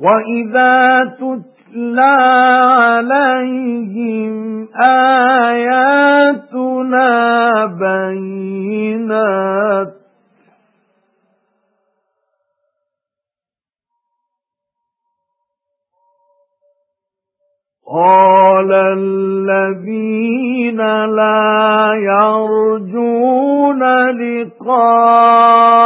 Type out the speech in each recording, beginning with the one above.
وَإِذَا تُتْلَى عَلَيْهِمْ آيَاتُنَا بَيِّنَاتٍ قَالَ الَّذِينَ لَا يَرْجُونَ لِقَاءَنَا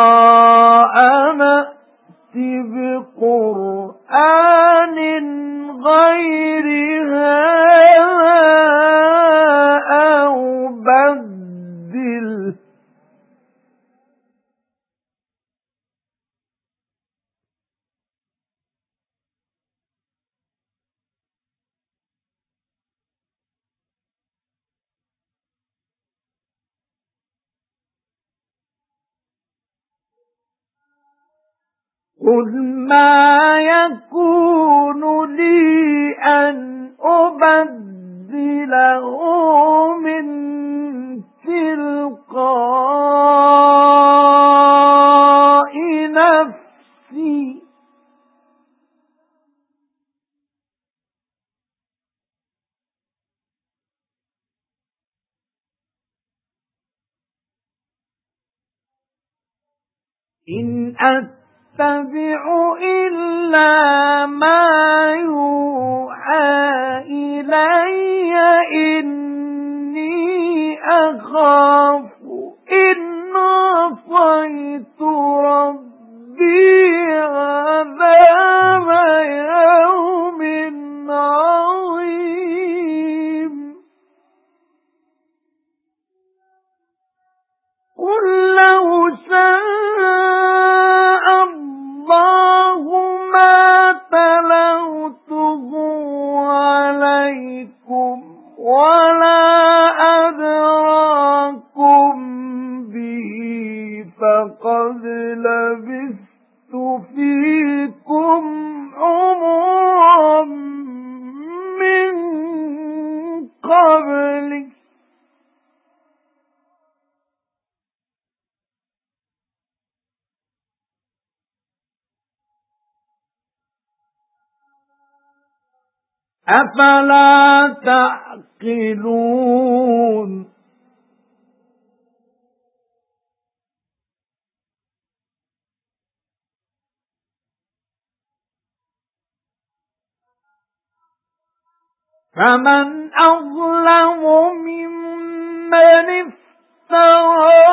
قُلْ مَا يَكُونُ لِي أَنْ أُبَدِّلَهُ مِنْ تِلْقَاءِ نَفْسِي إِنْ أَتَّبِعُ أَتَّبِعُ إِلَّا مَا يُوحَى إِلَيَّ. إِنِّي أَخَافُ إِنْ عَصَيْتُ رَبِّي عَذَابَ يَوْمٍ عَظِيمٍ. قُل لَّوْ وَلَا فَقَدْ لَبِثْتُ فِيكُمْ عُمُرًا مِنْ قَبْلِهِ أَفَلَا تَعْقِلُونَ؟ فَمَنْ أَظْلَمُ مِمَّنِ افْتَرَى